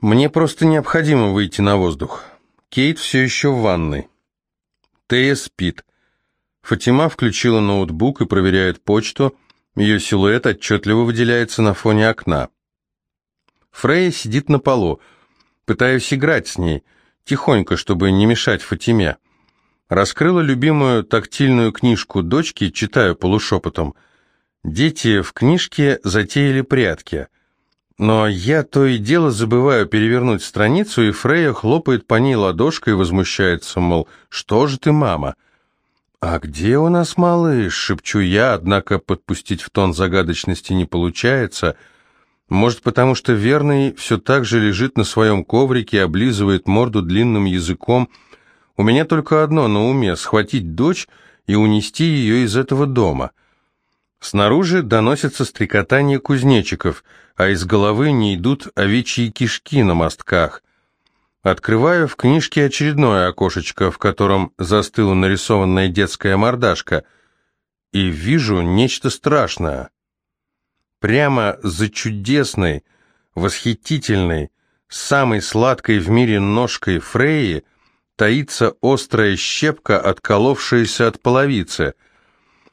Мне просто необходимо выйти на воздух. Кейт все еще в ванной. Тея спит. Фатима включила ноутбук и проверяет почту. Ее силуэт отчетливо выделяется на фоне окна. Фрейя сидит на полу. Пытаюсь играть с ней, тихонько, чтобы не мешать Фатиме. Раскрыла любимую тактильную книжку дочки, читаю полушепотом. Дети в книжке затеяли прятки — но я то и дело забываю перевернуть страницу, и Фрея хлопает по ней ладошкой и возмущается, мол, что же ты, мама? «А где у нас малыш?» — шепчу я, однако подпустить в тон загадочности не получается. Может, потому что верный все так же лежит на своем коврике и облизывает морду длинным языком. У меня только одно на уме — схватить дочь и унести ее из этого дома. Снаружи доносится стрекотание кузнечиков, а из головы не идут овечьи кишки на мостках. Открываю в книжке очередное окошечко, в котором застыла нарисованная детская мордашка, и вижу нечто страшное. Прямо за чудесной, восхитительной, самой сладкой в мире ножкой Фреи таится острая щепка, отколовшаяся от половицы —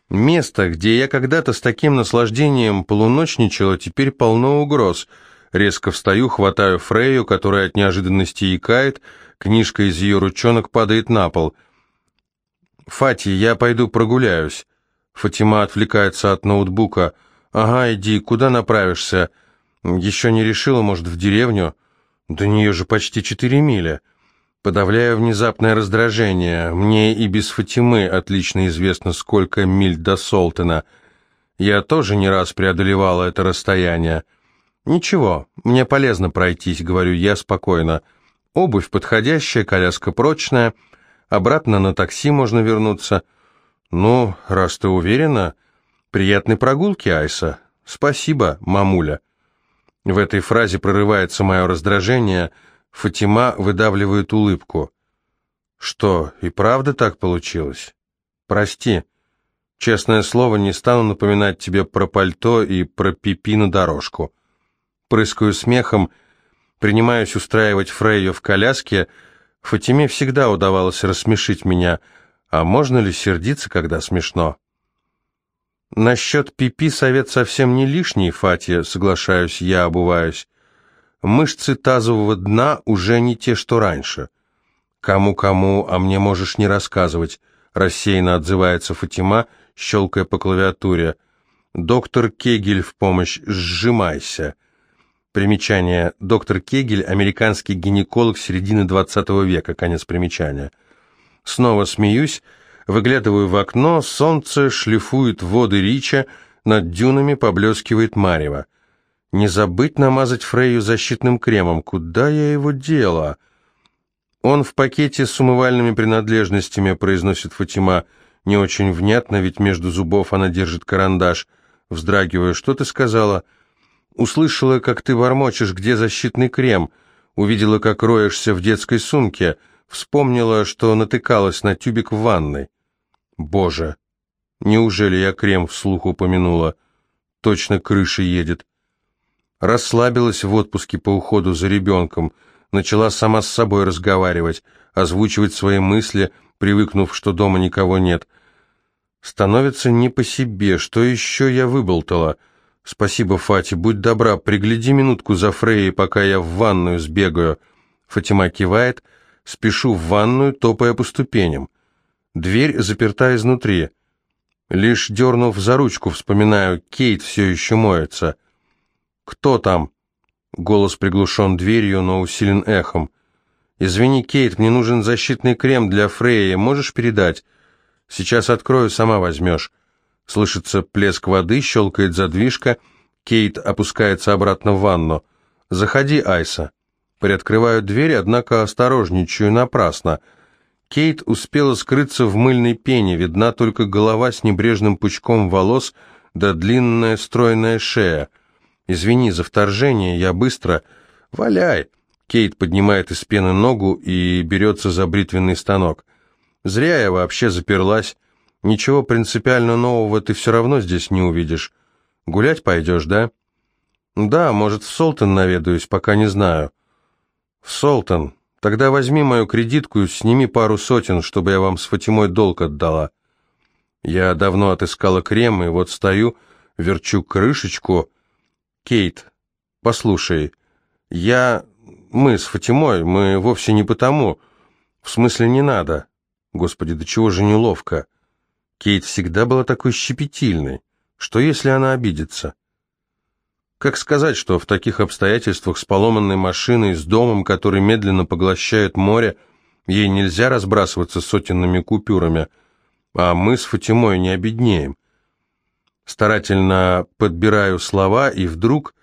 Место, где я когда-то с таким наслаждением полуночничала, теперь полно угроз. Резко встаю, хватаю Фрею, которая от неожиданности икает, книжка из ее ручонок падает на пол. «Фати, я пойду прогуляюсь». Фатима отвлекается от ноутбука. «Ага, иди, куда направишься?» «Еще не решила, может, в деревню?» «До нее же почти четыре мили». Подавляю внезапное раздражение. Мне и без Фатимы отлично известно, сколько миль до Солтена. Я тоже не раз преодолевала это расстояние. «Ничего, мне полезно пройтись», — говорю я спокойно. «Обувь подходящая, коляска прочная. Обратно на такси можно вернуться». «Ну, раз ты уверена...» «Приятной прогулки, Айса». «Спасибо, мамуля». В этой фразе прорывается мое раздражение — Фатима выдавливает улыбку. «Что, и правда так получилось? Прости. Честное слово, не стану напоминать тебе про пальто и про пипи на дорожку». Прыскаю смехом, принимаюсь устраивать Фрейю в коляске. Фатиме всегда удавалось рассмешить меня, а можно ли сердиться, когда смешно? Насчет пипи совет совсем не лишний, Фатия, соглашаюсь я, обуваюсь. Мышцы тазового дна уже не те, что раньше. Кому-кому, а мне можешь не рассказывать, рассеянно отзывается Фатима, щелкая по клавиатуре. Доктор Кегель в помощь, сжимайся. Примечание. Доктор Кегель, американский гинеколог середины 20 века, конец примечания. Снова смеюсь, выглядываю в окно, солнце шлифует воды Рича, над дюнами поблескивает марево. Не забыть намазать Фрейю защитным кремом. Куда я его дела? Он в пакете с умывальными принадлежностями, произносит Фатима. Не очень внятно, ведь между зубов она держит карандаш. Вздрагиваю. Что ты сказала? Услышала, как ты бормочешь, где защитный крем. Увидела, как роешься в детской сумке. Вспомнила, что натыкалась на тюбик в ванной. Боже! Неужели я крем вслух упомянула? Точно крыша едет. Расслабилась в отпуске по уходу за ребенком, начала сама с собой разговаривать, озвучивать свои мысли, привыкнув, что дома никого нет. Становится не по себе, что еще я выболтала? Спасибо, Фати, будь добра, пригляди минутку за Фрейей, пока я в ванную сбегаю. Фатима кивает, спешу в ванную, топая по ступеням. Дверь заперта изнутри. Лишь дернув за ручку, вспоминаю, Кейт все еще моется. «Кто там?» Голос приглушен дверью, но усилен эхом. «Извини, Кейт, мне нужен защитный крем для Фрея. Можешь передать?» «Сейчас открою, сама возьмешь». Слышится плеск воды, щелкает задвижка. Кейт опускается обратно в ванну. «Заходи, Айса». Приоткрываю дверь, однако осторожничаю напрасно. Кейт успела скрыться в мыльной пене, видна только голова с небрежным пучком волос да длинная стройная шея. «Извини за вторжение, я быстро...» «Валяй!» Кейт поднимает из пены ногу и берется за бритвенный станок. «Зря я вообще заперлась. Ничего принципиально нового ты все равно здесь не увидишь. Гулять пойдешь, да?» «Да, может, в Солтон наведаюсь, пока не знаю». «Солтан, тогда возьми мою кредитку и сними пару сотен, чтобы я вам с Фатимой долг отдала». Я давно отыскала крем, и вот стою, верчу крышечку. «Кейт, послушай, я... Мы с Фатимой, мы вовсе не потому. В смысле, не надо. Господи, до чего же неловко. Кейт всегда была такой щепетильной. Что, если она обидится?» Как сказать, что в таких обстоятельствах с поломанной машиной, с домом, который медленно поглощает море, ей нельзя разбрасываться сотенными купюрами, а мы с Фатимой не обеднеем. Старательно подбираю слова, и вдруг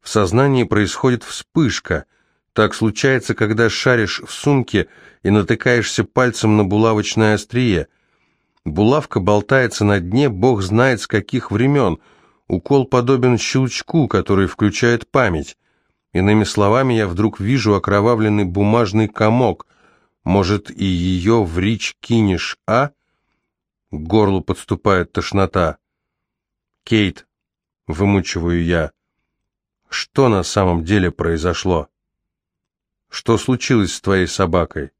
в сознании происходит вспышка. Так случается, когда шаришь в сумке и натыкаешься пальцем на булавочное острие. Булавка болтается на дне, бог знает с каких времен — Укол подобен щелчку, который включает память. Иными словами, я вдруг вижу окровавленный бумажный комок. Может, и ее в рич кинешь, а? К горлу подступает тошнота. «Кейт», — вымучиваю я, — «что на самом деле произошло? Что случилось с твоей собакой?»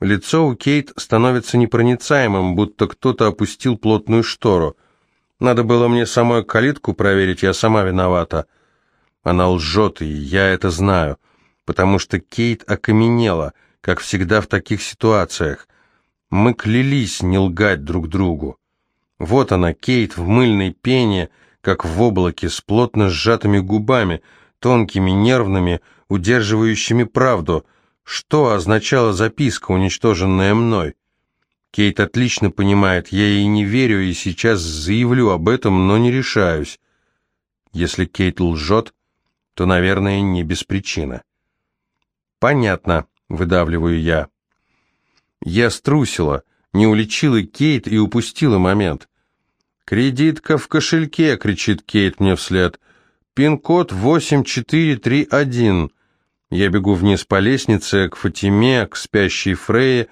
Лицо у Кейт становится непроницаемым, будто кто-то опустил плотную штору — надо было мне самой калитку проверить, я сама виновата. Она лжет, и я это знаю, потому что Кейт окаменела, как всегда в таких ситуациях. Мы клялись не лгать друг другу. Вот она, Кейт, в мыльной пене, как в облаке, с плотно сжатыми губами, тонкими, нервными, удерживающими правду. Что означала записка, уничтоженная мной? Кейт отлично понимает, я ей не верю и сейчас заявлю об этом, но не решаюсь. Если Кейт лжет, то, наверное, не без причины. «Понятно», — выдавливаю я. Я струсила, не уличила Кейт и упустила момент. «Кредитка в кошельке!» — кричит Кейт мне вслед. «Пин-код 8431». Я бегу вниз по лестнице, к Фатиме, к спящей Фрейе,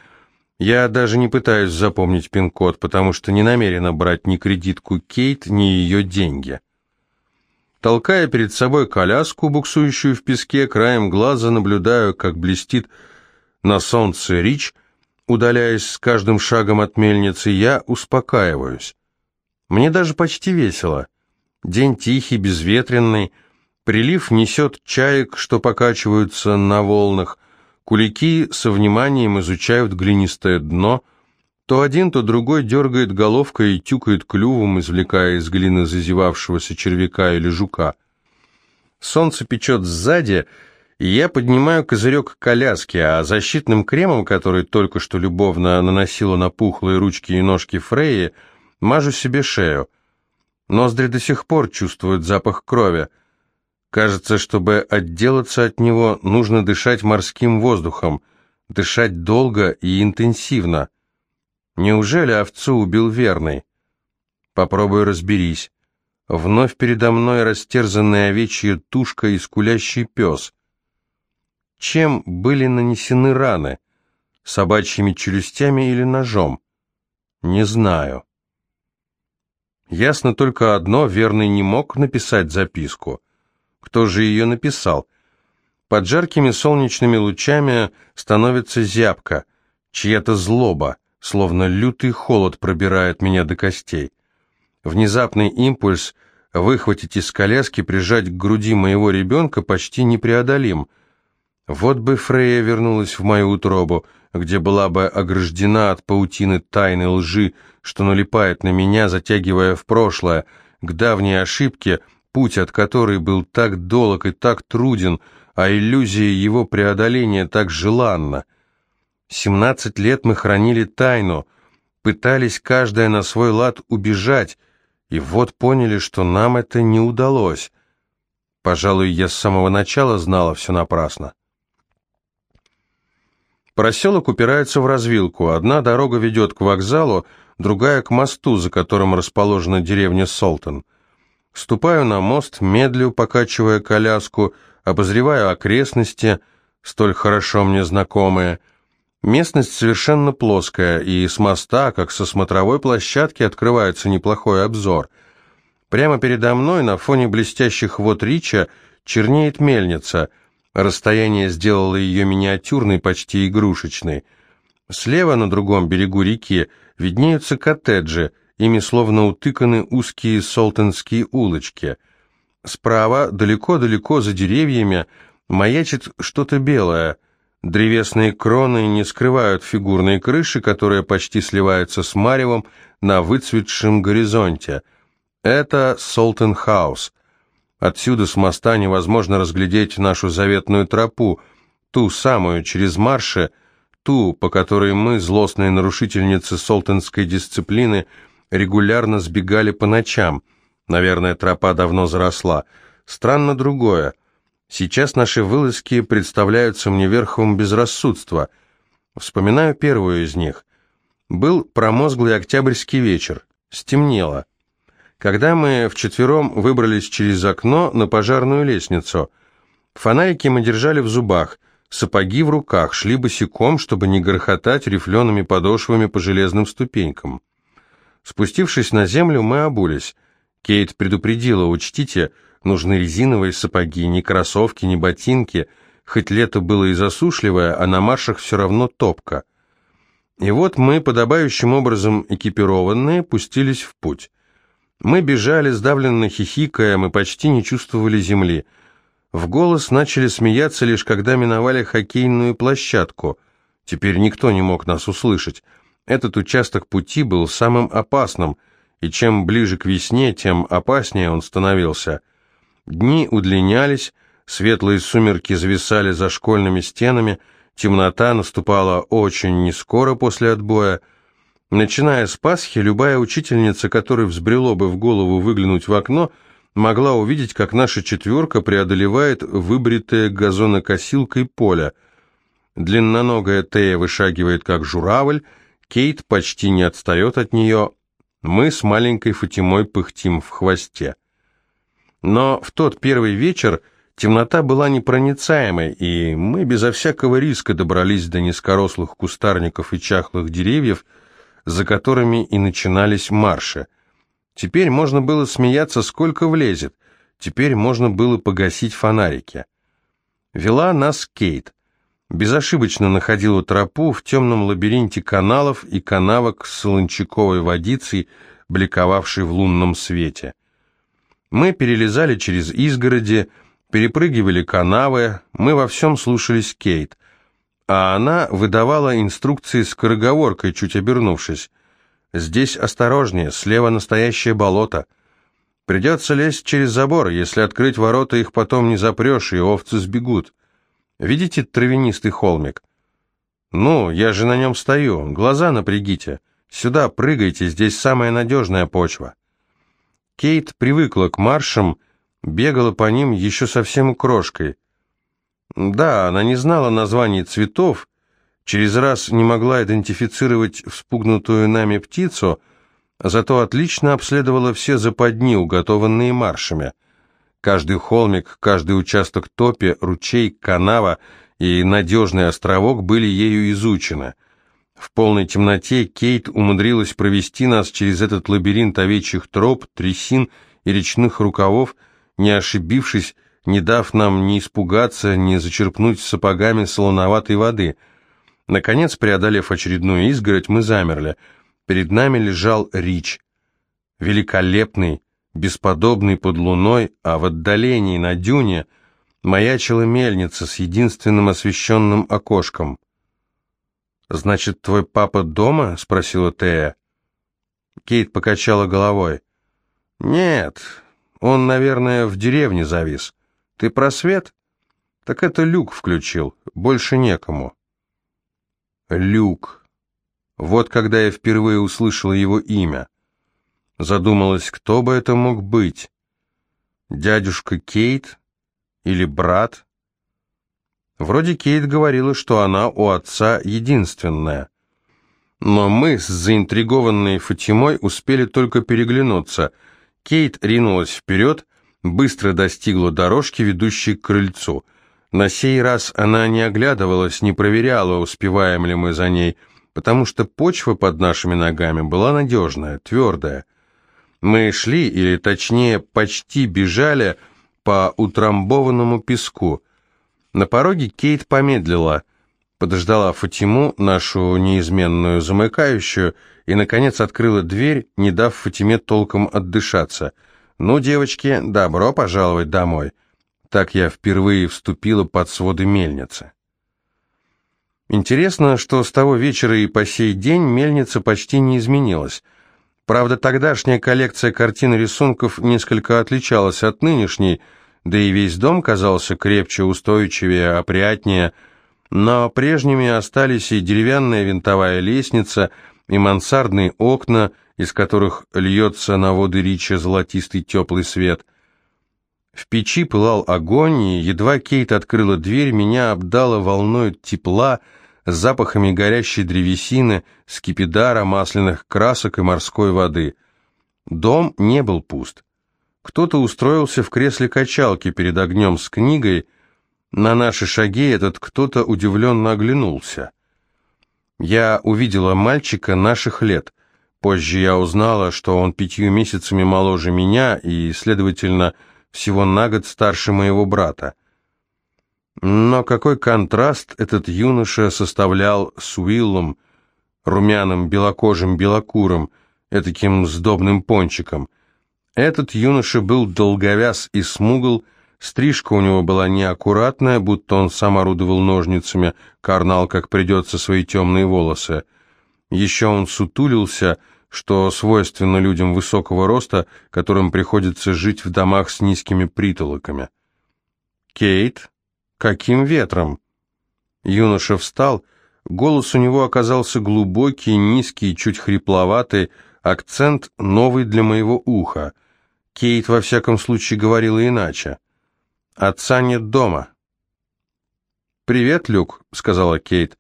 я даже не пытаюсь запомнить пин-код, потому что не намерена брать ни кредитку Кейт, ни ее деньги. Толкая перед собой коляску, буксующую в песке, краем глаза наблюдаю, как блестит на солнце Рич, удаляясь с каждым шагом от мельницы, я успокаиваюсь. Мне даже почти весело. День тихий, безветренный, прилив несет чаек, что покачиваются на волнах, Кулики со вниманием изучают глинистое дно, то один, то другой дергает головкой и тюкает клювом, извлекая из глины зазевавшегося червяка или жука. Солнце печет сзади, и я поднимаю козырек коляски, а защитным кремом, который только что любовно наносила на пухлые ручки и ножки Фреи, мажу себе шею. Ноздри до сих пор чувствуют запах крови. Кажется, чтобы отделаться от него, нужно дышать морским воздухом, дышать долго и интенсивно. Неужели овцу убил верный? Попробуй разберись. Вновь передо мной растерзанная овечья тушка и скулящий пес. Чем были нанесены раны? Собачьими челюстями или ножом? Не знаю. Ясно только одно, верный не мог написать записку. Кто же ее написал? Под жаркими солнечными лучами становится зябко, чья-то злоба, словно лютый холод пробирает меня до костей. Внезапный импульс выхватить из коляски, прижать к груди моего ребенка почти непреодолим. Вот бы Фрея вернулась в мою утробу, где была бы ограждена от паутины тайны лжи, что налипает на меня, затягивая в прошлое, к давней ошибке — путь от которой был так долг и так труден, а иллюзия его преодоления так желанна. Семнадцать лет мы хранили тайну, пытались каждая на свой лад убежать, и вот поняли, что нам это не удалось. Пожалуй, я с самого начала знала все напрасно. Проселок упирается в развилку. Одна дорога ведет к вокзалу, другая к мосту, за которым расположена деревня Солтон. Ступаю на мост, медлю, покачивая коляску, обозреваю окрестности, столь хорошо мне знакомые. Местность совершенно плоская, и с моста, как со смотровой площадки, открывается неплохой обзор. Прямо передо мной, на фоне блестящих вод Рича, чернеет мельница. Расстояние сделало ее миниатюрной, почти игрушечной. Слева, на другом берегу реки, виднеются коттеджи, ими словно утыканы узкие солтонские улочки. Справа, далеко-далеко за деревьями, маячит что-то белое. Древесные кроны не скрывают фигурной крыши, которая почти сливается с маревом на выцветшем горизонте. Это Солтон-хаус. Отсюда с моста невозможно разглядеть нашу заветную тропу, ту самую через марши, ту, по которой мы, злостные нарушительницы солтонской дисциплины, регулярно сбегали по ночам. Наверное, тропа давно заросла. Странно другое. Сейчас наши вылазки представляются мне верхом безрассудства. Вспоминаю первую из них. Был промозглый октябрьский вечер. Стемнело. Когда мы вчетвером выбрались через окно на пожарную лестницу, фонарики мы держали в зубах, сапоги в руках, шли босиком, чтобы не грохотать рифлеными подошвами по железным ступенькам. Спустившись на землю, мы обулись. Кейт предупредила, учтите, нужны резиновые сапоги, ни кроссовки, ни ботинки, хоть лето было и засушливое, а на маршах все равно топка. И вот мы, подобающим образом экипированные, пустились в путь. Мы бежали, сдавленно хихикая, мы почти не чувствовали земли. В голос начали смеяться лишь когда миновали хоккейную площадку. Теперь никто не мог нас услышать. Этот участок пути был самым опасным, и чем ближе к весне, тем опаснее он становился. Дни удлинялись, светлые сумерки зависали за школьными стенами, темнота наступала очень нескоро после отбоя, Начиная с Пасхи, любая учительница, которой взбрело бы в голову выглянуть в окно, могла увидеть, как наша четверка преодолевает выбритое газонокосилкой поле. Длинноногая Тея вышагивает, как журавль, Кейт почти не отстает от нее, мы с маленькой Фатимой пыхтим в хвосте. Но в тот первый вечер темнота была непроницаемой, и мы безо всякого риска добрались до низкорослых кустарников и чахлых деревьев, за которыми и начинались марши. Теперь можно было смеяться сколько влезет, теперь можно было погасить фонарики. Вела нас Кейт. Безошибочно находила тропу в темном лабиринте каналов и канавок с солончаковой водицей, бликовавшей в лунном свете. Мы перелезали через изгороди, перепрыгивали канавы, мы во всем слушались Кейт — а она выдавала инструкции с скороговоркой, чуть обернувшись. «Здесь осторожнее, слева настоящее болото. Придется лезть через забор, если открыть ворота, их потом не запрешь, и овцы сбегут. Видите травянистый холмик? Ну, я же на нем стою, глаза напрягите. Сюда прыгайте, здесь самая надежная почва». Кейт привыкла к маршам, бегала по ним еще совсем крошкой – да, она не знала названий цветов, через раз не могла идентифицировать вспугнутую нами птицу, зато отлично обследовала все западни, уготованные маршами. Каждый холмик, каждый участок топи, ручей, канава и надежный островок были ею изучены. В полной темноте Кейт умудрилась провести нас через этот лабиринт овечьих троп, трясин и речных рукавов, не ошибившись, не дав нам ни испугаться, ни зачерпнуть сапогами солоноватой воды. Наконец, преодолев очередную изгородь, мы замерли. Перед нами лежал Рич. Великолепный, бесподобный под луной, а в отдалении на дюне маячила мельница с единственным освещенным окошком. «Значит, твой папа дома?» — спросила Тея. Кейт покачала головой. «Нет, он, наверное, в деревне завис. Ты про свет? Так это Люк включил, больше некому. Люк. Вот когда я впервые услышала его имя. Задумалась, кто бы это мог быть? Дядюшка Кейт или брат? Вроде Кейт говорила, что она у отца единственная. Но мы с заинтригованной Фатимой успели только переглянуться. Кейт ринулась вперед, быстро достигла дорожки, ведущей к крыльцу. На сей раз она не оглядывалась, не проверяла, успеваем ли мы за ней, потому что почва под нашими ногами была надежная, твердая. Мы шли, или точнее почти бежали, по утрамбованному песку. На пороге Кейт помедлила, подождала Фатиму, нашу неизменную замыкающую, и, наконец, открыла дверь, не дав Фатиме толком отдышаться. «Ну, девочки, добро пожаловать домой!» Так я впервые вступила под своды мельницы. Интересно, что с того вечера и по сей день мельница почти не изменилась. Правда, тогдашняя коллекция картин и рисунков несколько отличалась от нынешней, да и весь дом казался крепче, устойчивее, опрятнее, но прежними остались и деревянная винтовая лестница, и мансардные окна, из которых льется на воды Рича золотистый теплый свет. В печи пылал огонь, и едва Кейт открыла дверь, меня обдало волной тепла, запахами горящей древесины, скипидара, масляных красок и морской воды. Дом не был пуст. Кто-то устроился в кресле качалки перед огнем с книгой. На наши шаги этот кто-то удивленно оглянулся. Я увидела мальчика наших лет. Позже я узнала, что он пятью месяцами моложе меня и, следовательно, всего на год старше моего брата. Но какой контраст этот юноша составлял с Уиллом, румяным белокожим белокуром, этаким сдобным пончиком. Этот юноша был долговяз и смугл, стрижка у него была неаккуратная, будто он сам орудовал ножницами, карнал, как придется, свои темные волосы. Еще он сутулился, что свойственно людям высокого роста, которым приходится жить в домах с низкими притолоками. «Кейт?» Каким ветром? Юноша встал, голос у него оказался глубокий, низкий, чуть хрипловатый, акцент новый для моего уха. Кейт во всяком случае говорила иначе. Отца нет дома. «Привет, Люк», — сказала Кейт.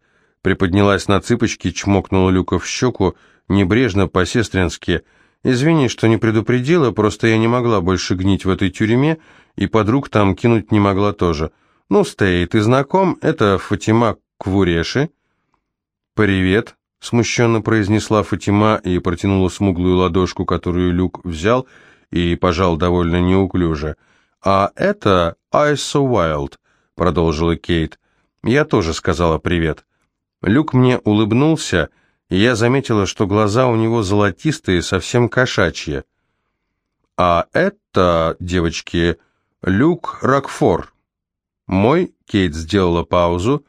Приподнялась на цыпочки, чмокнула Люка в щеку, небрежно, по-сестрински. «Извини, что не предупредила, просто я не могла больше гнить в этой тюрьме, и подруг там кинуть не могла тоже. «Ну, Стей, ты знаком? Это Фатима Квуреши». «Привет», — смущенно произнесла Фатима и протянула смуглую ладошку, которую Люк взял и пожал довольно неуклюже. «А это Айсо Уайлд», — продолжила Кейт. «Я тоже сказала привет». Люк мне улыбнулся, и я заметила, что глаза у него золотистые, совсем кошачьи. «А это, девочки, Люк Рокфор», мой, Кейт сделала паузу,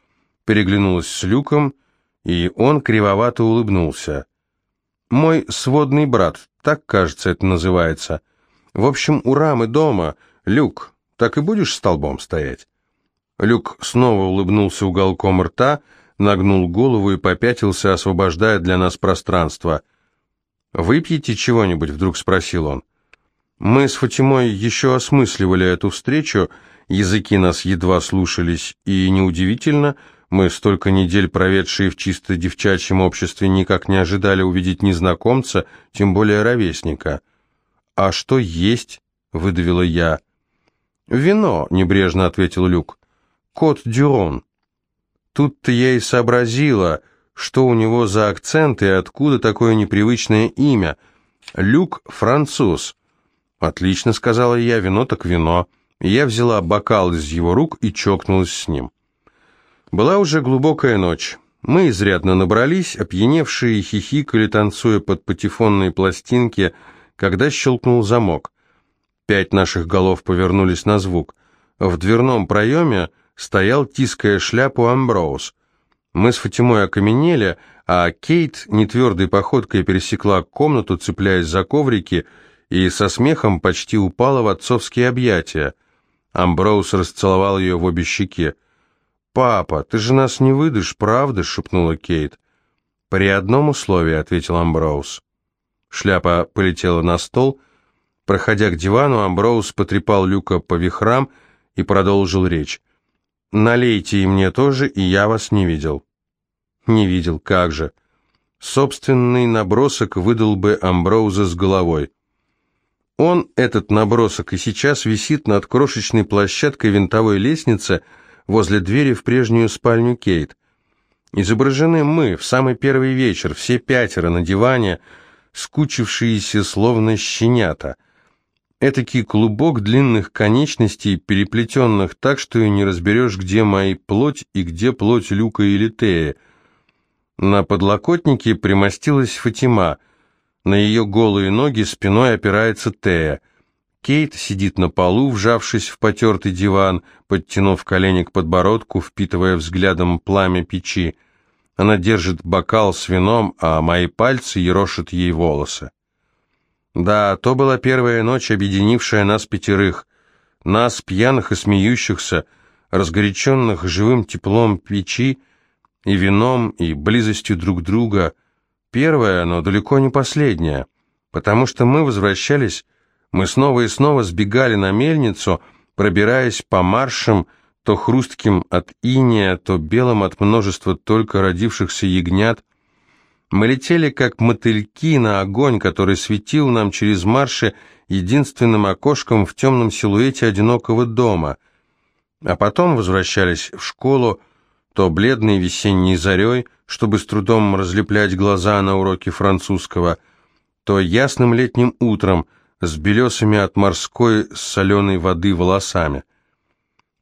переглянулась с Люком, и он кривовато улыбнулся. Мой сводный брат, так, кажется, это называется. В общем, у рамы дома. Люк, так и будешь столбом стоять? Люк снова улыбнулся уголком рта, нагнул голову и попятился, освобождая для нас пространство. «Выпьете чего-нибудь?» — вдруг спросил он. Мы с Фатимой еще осмысливали эту встречу, языки нас едва слушались, и неудивительно, мы, столько недель проведшие в чисто девчачьем обществе, никак не ожидали увидеть незнакомца, тем более ровесника. «А что есть?» — выдавила я. «Вино», — небрежно ответил Люк. «Кот Дюрон». Тут-то я и сообразила, что у него за акцент и откуда такое непривычное имя. Люк — француз. «Отлично», — сказала я, — «вино так вино». Я взяла бокал из его рук и чокнулась с ним. Была уже глубокая ночь. Мы изрядно набрались, опьяневшие хихикали, танцуя под патефонные пластинки, когда щелкнул замок. Пять наших голов повернулись на звук. В дверном проеме стоял, тиская шляпу, Амброуз. Мы с Фатимой окаменели, а Кейт нетвердой походкой пересекла комнату, цепляясь за коврики, и со смехом почти упала в отцовские объятия — Амброуз расцеловал ее в обе щеки. «Папа, ты же нас не выдашь, правда?» — шепнула Кейт. «При одном условии», — ответил Амброуз. Шляпа полетела на стол. Проходя к дивану, Амброуз потрепал Люка по вихрам и продолжил речь. «Налейте и мне тоже, и я вас не видел». «Не видел, как же». Собственный набросок выдал бы Амброуза с головой. Он, этот набросок, и сейчас висит над крошечной площадкой винтовой лестницы возле двери в прежнюю спальню Кейт. Изображены мы в самый первый вечер, все пятеро на диване, скучившиеся словно щенята. Этакий клубок длинных конечностей, переплетенных так, что и не разберешь, где мои плоть и где плоть Люка или Тея. На подлокотнике примостилась Фатима. На ее голые ноги спиной опирается Тея. Кейт сидит на полу, вжавшись в потертый диван, подтянув колени к подбородку, впитывая взглядом пламя печи. Она держит бокал с вином, а мои пальцы ерошат ей волосы. Да, то была первая ночь, объединившая нас пятерых. Нас, пьяных и смеющихся, разгоряченных живым теплом печи и вином, и близостью друг друга. Первая, но далеко не последняя, потому что мы возвращались, мы снова и снова сбегали на мельницу, пробираясь по маршам, то хрустким от иния, то белым от множества только родившихся ягнят, мы летели, как мотыльки, на огонь, который светил нам через марши единственным окошком в темном силуэте одинокого дома. А потом возвращались в школу, то бледной весенней зарей, чтобы с трудом разлеплять глаза на уроке французского, то ясным летним утром с белесами от морской соленой воды волосами.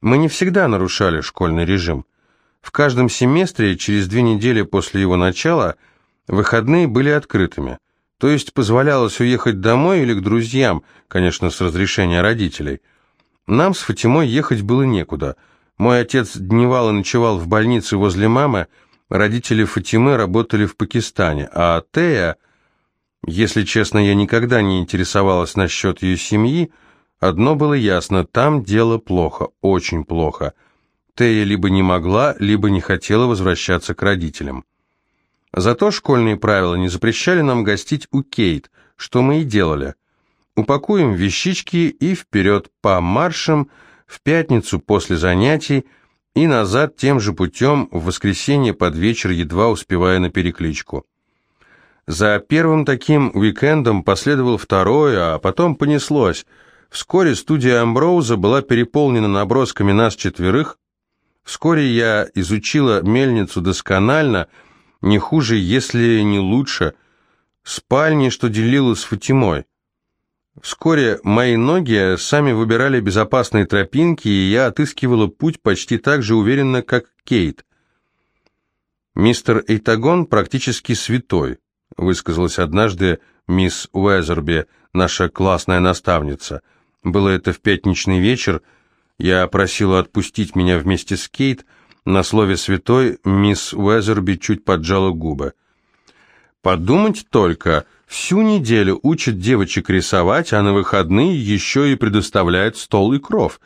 Мы не всегда нарушали школьный режим. В каждом семестре, через две недели после его начала – Выходные были открытыми, то есть позволялось уехать домой или к друзьям, конечно, с разрешения родителей. Нам с Фатимой ехать было некуда. Мой отец дневал и ночевал в больнице возле мамы, родители Фатимы работали в Пакистане, а Тея, если честно, я никогда не интересовалась насчет ее семьи, одно было ясно, там дело плохо, очень плохо. Тея либо не могла, либо не хотела возвращаться к родителям. Зато школьные правила не запрещали нам гостить у Кейт, что мы и делали. Упакуем вещички и вперед по маршам в пятницу после занятий и назад тем же путем в воскресенье под вечер, едва успевая на перекличку. За первым таким уикендом последовал второй, а потом понеслось. Вскоре студия Амброуза была переполнена набросками нас четверых. Вскоре я изучила мельницу досконально – не хуже, если не лучше, спальни, что делила с Фатимой. Вскоре мои ноги сами выбирали безопасные тропинки, и я отыскивала путь почти так же уверенно, как Кейт. «Мистер Эйтагон практически святой», — высказалась однажды мисс Уэзерби, наша классная наставница. Было это в пятничный вечер, я просила отпустить меня вместе с Кейт — на слове «святой» мисс Уэзерби чуть поджала губы. «Подумать только, всю неделю учат девочек рисовать, а на выходные еще и предоставляет стол и кров.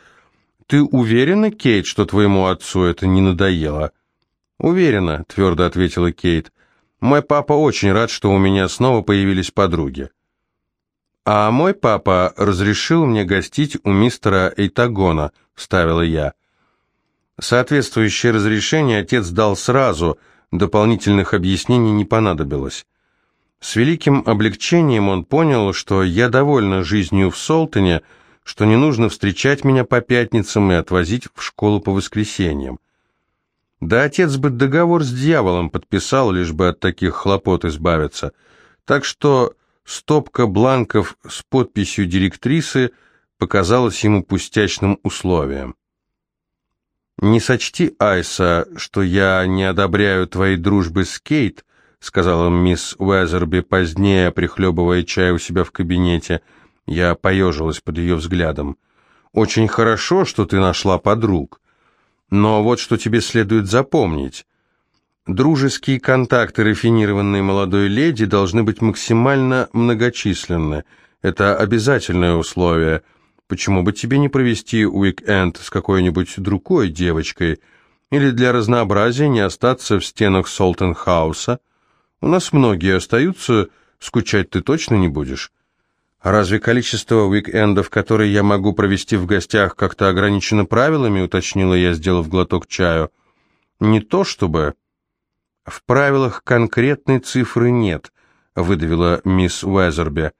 Ты уверена, Кейт, что твоему отцу это не надоело?» «Уверена», — твердо ответила Кейт. «Мой папа очень рад, что у меня снова появились подруги». «А мой папа разрешил мне гостить у мистера Эйтагона», — вставила я. Соответствующее разрешение отец дал сразу, дополнительных объяснений не понадобилось. С великим облегчением он понял, что я довольна жизнью в Солтоне, что не нужно встречать меня по пятницам и отвозить в школу по воскресеньям. Да отец бы договор с дьяволом подписал, лишь бы от таких хлопот избавиться. Так что стопка бланков с подписью директрисы показалась ему пустячным условием. «Не сочти, Айса, что я не одобряю твоей дружбы с Кейт», сказала мисс Уэзерби позднее, прихлебывая чай у себя в кабинете. Я поежилась под ее взглядом. «Очень хорошо, что ты нашла подруг. Но вот что тебе следует запомнить. Дружеские контакты рафинированной молодой леди должны быть максимально многочисленны. Это обязательное условие – Почему бы тебе не провести уик-энд с какой-нибудь другой девочкой? Или для разнообразия не остаться в стенах Солтенхауса? У нас многие остаются, скучать ты точно не будешь. разве количество уик-эндов, которые я могу провести в гостях, как-то ограничено правилами, уточнила я, сделав глоток чаю? Не то чтобы... В правилах конкретной цифры нет, выдавила мисс Уэзерби.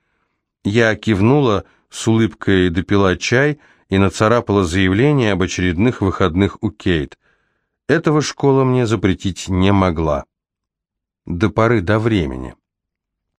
Я кивнула, с улыбкой допила чай и нацарапала заявление об очередных выходных у Кейт. Этого школа мне запретить не могла. До поры до времени.